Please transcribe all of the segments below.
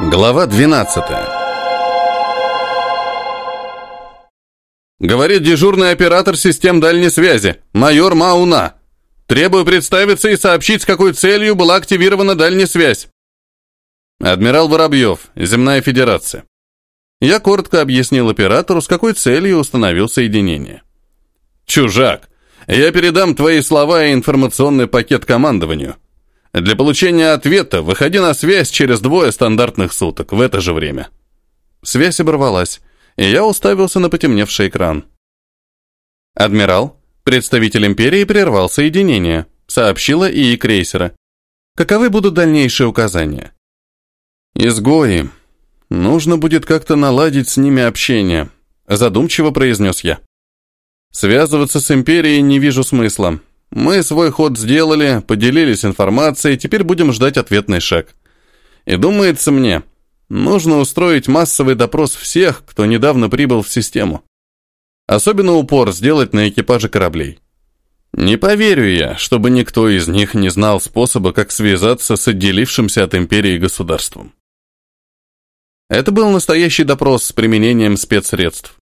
Глава 12 Говорит дежурный оператор систем дальней связи, майор Мауна. Требую представиться и сообщить, с какой целью была активирована дальняя связь. Адмирал Воробьев, Земная Федерация. Я коротко объяснил оператору, с какой целью установил соединение. «Чужак, я передам твои слова и информационный пакет командованию. Для получения ответа выходи на связь через двое стандартных суток в это же время». Связь оборвалась, и я уставился на потемневший экран. «Адмирал, представитель Империи прервал соединение», сообщила ИИ крейсера. «Каковы будут дальнейшие указания?» «Изгои. Нужно будет как-то наладить с ними общение», задумчиво произнес я. «Связываться с Империей не вижу смысла. Мы свой ход сделали, поделились информацией, теперь будем ждать ответный шаг. И думается мне, нужно устроить массовый допрос всех, кто недавно прибыл в систему. Особенно упор сделать на экипаже кораблей. Не поверю я, чтобы никто из них не знал способа, как связаться с отделившимся от империи государством. Это был настоящий допрос с применением спецсредств.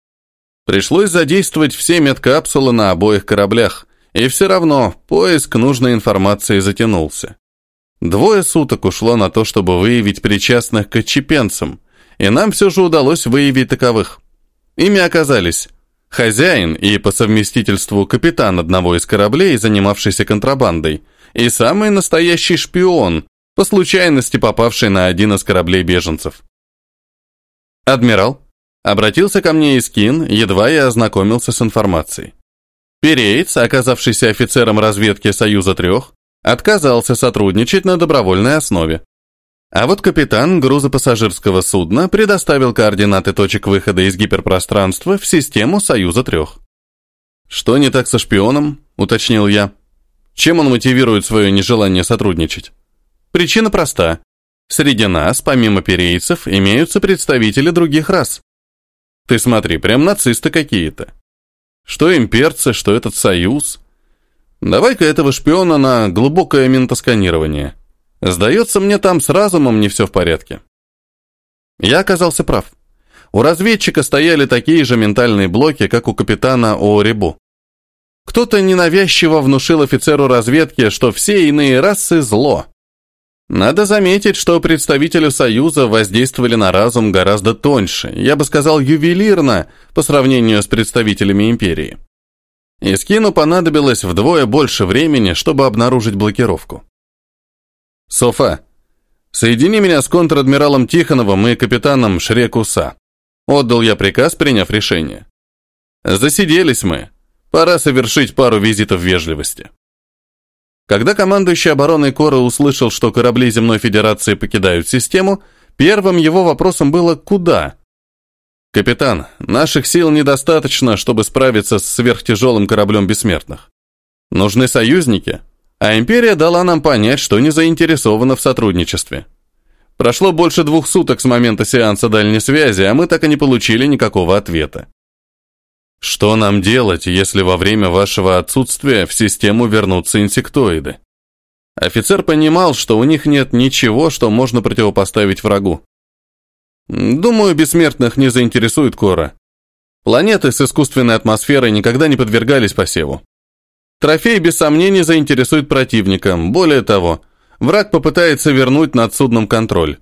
Пришлось задействовать все медкапсулы на обоих кораблях, и все равно поиск нужной информации затянулся. Двое суток ушло на то, чтобы выявить причастных к отчепенцам, и нам все же удалось выявить таковых. Ими оказались хозяин и по совместительству капитан одного из кораблей, занимавшийся контрабандой, и самый настоящий шпион, по случайности попавший на один из кораблей беженцев. «Адмирал», — обратился ко мне Искин, едва я ознакомился с информацией. Переец, оказавшийся офицером разведки Союза трех, отказался сотрудничать на добровольной основе. А вот капитан грузопассажирского судна предоставил координаты точек выхода из гиперпространства в систему Союза трех. «Что не так со шпионом?» – уточнил я. «Чем он мотивирует свое нежелание сотрудничать?» Причина проста. Среди нас, помимо перейцев, имеются представители других рас. Ты смотри, прям нацисты какие-то. Что имперцы, что этот союз. Давай-ка этого шпиона на глубокое ментосканирование. Сдается мне там с разумом не все в порядке. Я оказался прав. У разведчика стояли такие же ментальные блоки, как у капитана Оорибу. Кто-то ненавязчиво внушил офицеру разведки, что все иные расы – зло. Надо заметить, что представители Союза воздействовали на разум гораздо тоньше, я бы сказал, ювелирно, по сравнению с представителями Империи. Искину понадобилось вдвое больше времени, чтобы обнаружить блокировку. «Софа, соедини меня с контр-адмиралом Тихоновым и капитаном Шрекуса». Отдал я приказ, приняв решение. «Засиделись мы. Пора совершить пару визитов вежливости». Когда командующий обороной Кора услышал, что корабли Земной Федерации покидают систему, первым его вопросом было «Куда?». «Капитан, наших сил недостаточно, чтобы справиться с сверхтяжелым кораблем бессмертных. Нужны союзники, а Империя дала нам понять, что не заинтересована в сотрудничестве. Прошло больше двух суток с момента сеанса дальней связи, а мы так и не получили никакого ответа. Что нам делать, если во время вашего отсутствия в систему вернутся инсектоиды? Офицер понимал, что у них нет ничего, что можно противопоставить врагу. Думаю, бессмертных не заинтересует Кора. Планеты с искусственной атмосферой никогда не подвергались посеву. Трофей без сомнений заинтересует противника. Более того, враг попытается вернуть над судном контроль.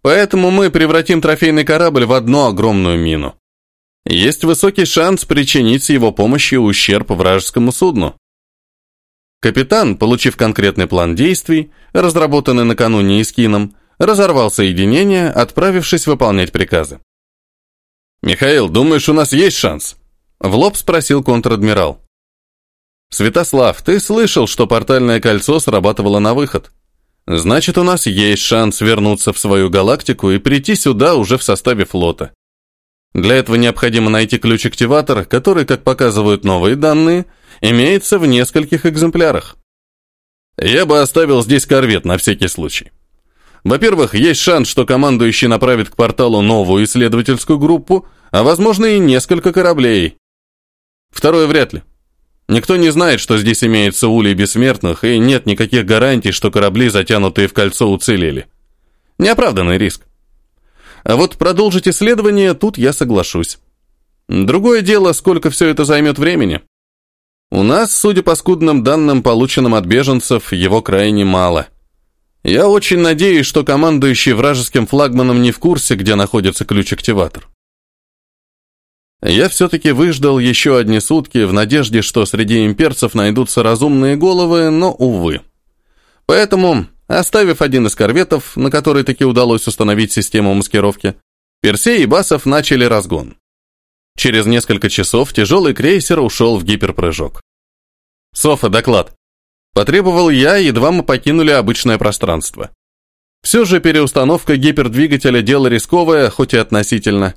Поэтому мы превратим трофейный корабль в одну огромную мину. Есть высокий шанс причинить с его помощью ущерб вражескому судну. Капитан, получив конкретный план действий, разработанный накануне Искином, разорвал соединение, отправившись выполнять приказы. «Михаил, думаешь, у нас есть шанс?» В лоб спросил контр-адмирал. «Святослав, ты слышал, что портальное кольцо срабатывало на выход? Значит, у нас есть шанс вернуться в свою галактику и прийти сюда уже в составе флота. Для этого необходимо найти ключ-активатор, который, как показывают новые данные, имеется в нескольких экземплярах. Я бы оставил здесь корвет на всякий случай. Во-первых, есть шанс, что командующий направит к порталу новую исследовательскую группу, а возможно и несколько кораблей. Второе вряд ли. Никто не знает, что здесь имеется улей бессмертных, и нет никаких гарантий, что корабли, затянутые в кольцо, уцелели. Неоправданный риск. А вот продолжить исследование тут я соглашусь. Другое дело, сколько все это займет времени. У нас, судя по скудным данным, полученным от беженцев, его крайне мало. Я очень надеюсь, что командующий вражеским флагманом не в курсе, где находится ключ-активатор. Я все-таки выждал еще одни сутки в надежде, что среди имперцев найдутся разумные головы, но, увы. Поэтому, оставив один из корветов, на который таки удалось установить систему маскировки, Персей и Басов начали разгон. Через несколько часов тяжелый крейсер ушел в гиперпрыжок. «Софа, доклад!» Потребовал я, едва мы покинули обычное пространство. Все же переустановка гипердвигателя – дело рисковое, хоть и относительно.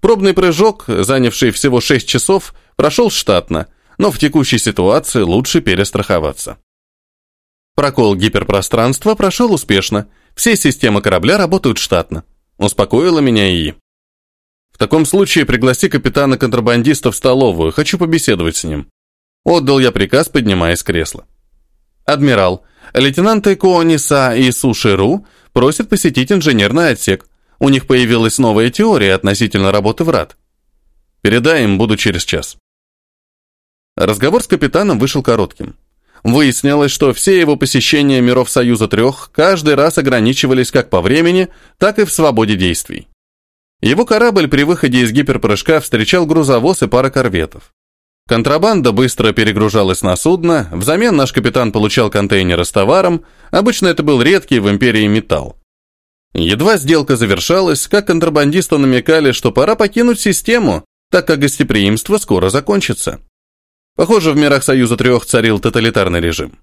Пробный прыжок, занявший всего 6 часов, прошел штатно, но в текущей ситуации лучше перестраховаться. Прокол гиперпространства прошел успешно, все системы корабля работают штатно. Успокоила меня ИИ. В таком случае пригласи капитана-контрабандиста в столовую, хочу побеседовать с ним. Отдал я приказ, поднимаясь с кресла. Адмирал, лейтенанты Куониса и Суширу просят посетить инженерный отсек. У них появилась новая теория относительно работы врат. Передай им, буду через час. Разговор с капитаном вышел коротким. Выяснилось, что все его посещения миров Союза Трех каждый раз ограничивались как по времени, так и в свободе действий. Его корабль при выходе из гиперпрыжка встречал грузовоз и пара корветов. Контрабанда быстро перегружалась на судно, взамен наш капитан получал контейнеры с товаром, обычно это был редкий в империи металл. Едва сделка завершалась, как контрабандисты намекали, что пора покинуть систему, так как гостеприимство скоро закончится. Похоже, в мирах Союза Трех царил тоталитарный режим.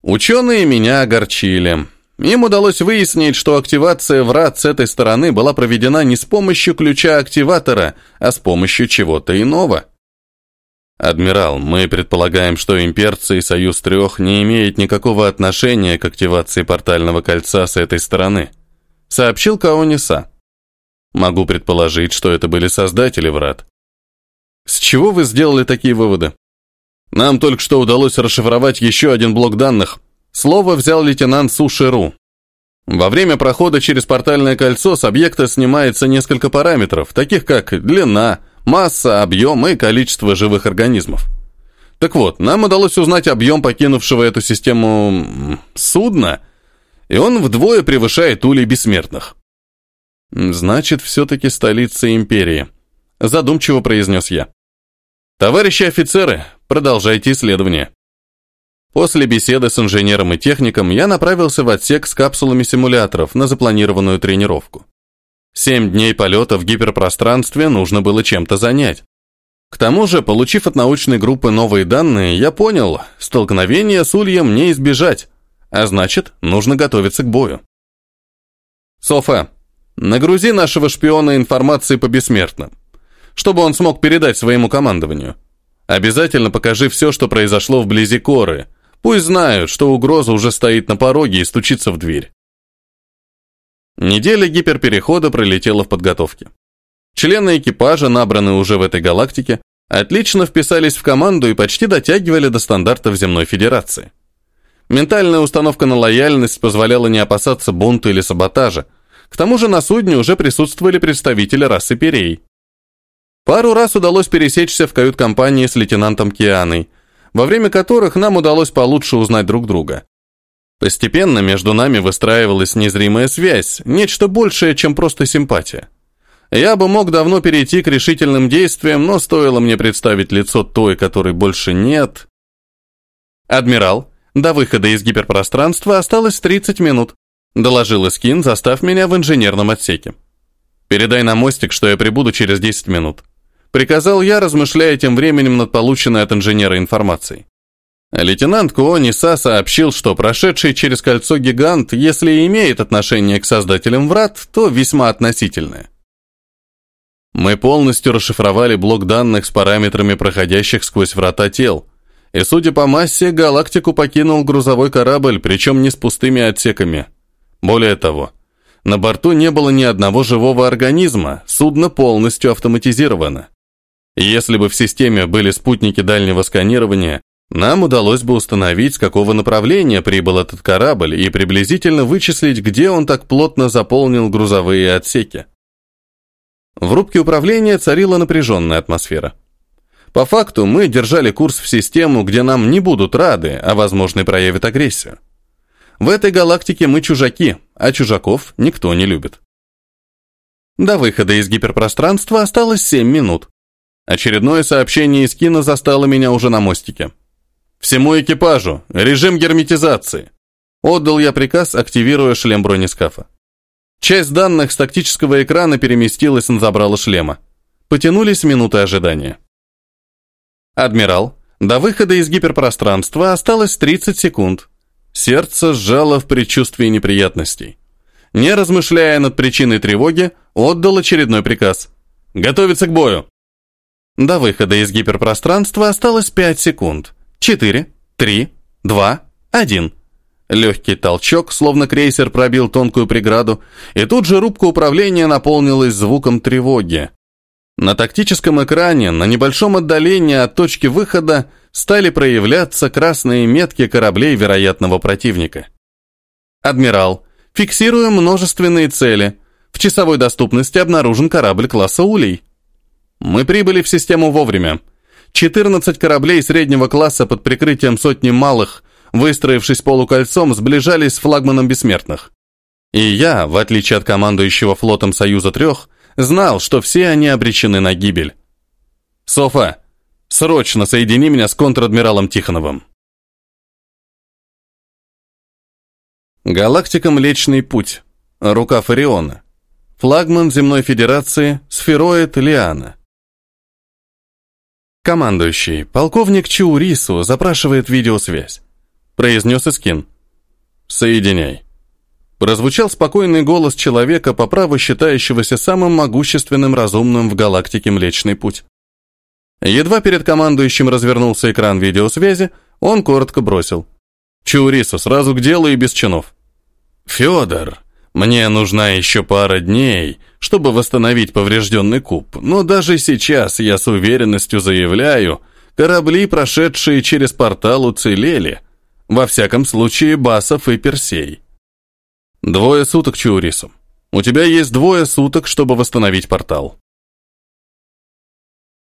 Ученые меня огорчили. Им удалось выяснить, что активация врат с этой стороны была проведена не с помощью ключа-активатора, а с помощью чего-то иного. «Адмирал, мы предполагаем, что имперцы и Союз Трех не имеют никакого отношения к активации портального кольца с этой стороны», сообщил Каониса. «Могу предположить, что это были создатели врат». «С чего вы сделали такие выводы?» «Нам только что удалось расшифровать еще один блок данных. Слово взял лейтенант Сушеру. Во время прохода через портальное кольцо с объекта снимается несколько параметров, таких как длина, масса, объем и количество живых организмов. Так вот, нам удалось узнать объем покинувшего эту систему судна, и он вдвое превышает улей бессмертных. Значит, все-таки столица империи, задумчиво произнес я. Товарищи офицеры, продолжайте исследование. После беседы с инженером и техником я направился в отсек с капсулами симуляторов на запланированную тренировку. Семь дней полета в гиперпространстве нужно было чем-то занять. К тому же, получив от научной группы новые данные, я понял, столкновения с Ульем не избежать, а значит, нужно готовиться к бою. Софа, нагрузи нашего шпиона информацией по бессмертным, чтобы он смог передать своему командованию. Обязательно покажи все, что произошло вблизи Коры. Пусть знают, что угроза уже стоит на пороге и стучится в дверь. Неделя гиперперехода пролетела в подготовке. Члены экипажа, набранные уже в этой галактике, отлично вписались в команду и почти дотягивали до стандартов Земной Федерации. Ментальная установка на лояльность позволяла не опасаться бунта или саботажа. К тому же на судне уже присутствовали представители расы Перей. Пару раз удалось пересечься в кают-компании с лейтенантом Кианой, во время которых нам удалось получше узнать друг друга. Постепенно между нами выстраивалась незримая связь, нечто большее, чем просто симпатия. Я бы мог давно перейти к решительным действиям, но стоило мне представить лицо той, которой больше нет. «Адмирал, до выхода из гиперпространства осталось 30 минут», доложила Скин, застав меня в инженерном отсеке. «Передай на мостик, что я прибуду через 10 минут», приказал я, размышляя тем временем над полученной от инженера информацией. Лейтенант Куониса сообщил, что прошедший через кольцо гигант, если и имеет отношение к создателям врат, то весьма относительное. Мы полностью расшифровали блок данных с параметрами проходящих сквозь врата тел, и, судя по массе, галактику покинул грузовой корабль, причем не с пустыми отсеками. Более того, на борту не было ни одного живого организма, судно полностью автоматизировано. Если бы в системе были спутники дальнего сканирования, Нам удалось бы установить, с какого направления прибыл этот корабль и приблизительно вычислить, где он так плотно заполнил грузовые отсеки. В рубке управления царила напряженная атмосфера. По факту мы держали курс в систему, где нам не будут рады, а возможно проявят агрессию. В этой галактике мы чужаки, а чужаков никто не любит. До выхода из гиперпространства осталось 7 минут. Очередное сообщение из кино застало меня уже на мостике. Всему экипажу. Режим герметизации. Отдал я приказ, активируя шлем бронескафа. Часть данных с тактического экрана переместилась на забрало шлема. Потянулись минуты ожидания. Адмирал, до выхода из гиперпространства осталось 30 секунд. Сердце сжало в предчувствии неприятностей. Не размышляя над причиной тревоги, отдал очередной приказ. «Готовиться к бою!» До выхода из гиперпространства осталось 5 секунд. Четыре, три, два, один. Легкий толчок, словно крейсер пробил тонкую преграду, и тут же рубка управления наполнилась звуком тревоги. На тактическом экране, на небольшом отдалении от точки выхода, стали проявляться красные метки кораблей вероятного противника. «Адмирал, фиксируем множественные цели. В часовой доступности обнаружен корабль класса «Улей». Мы прибыли в систему вовремя. 14 кораблей среднего класса под прикрытием сотни малых, выстроившись полукольцом, сближались с флагманом бессмертных. И я, в отличие от командующего флотом Союза Трех, знал, что все они обречены на гибель. «Софа, срочно соедини меня с контр-адмиралом Тихоновым». Галактика Млечный Путь. Рука Фариона. Флагман Земной Федерации, сфероид Лиана. «Командующий, полковник Чаурису запрашивает видеосвязь», — произнес Искин. «Соединяй». Прозвучал спокойный голос человека, по праву считающегося самым могущественным разумным в галактике Млечный Путь. Едва перед командующим развернулся экран видеосвязи, он коротко бросил. «Чаурису, сразу к делу и без чинов». «Федор», мне нужна еще пара дней, чтобы восстановить поврежденный куб, но даже сейчас я с уверенностью заявляю, корабли, прошедшие через портал, уцелели. Во всяком случае, Басов и Персей. Двое суток, Чаурису. У тебя есть двое суток, чтобы восстановить портал.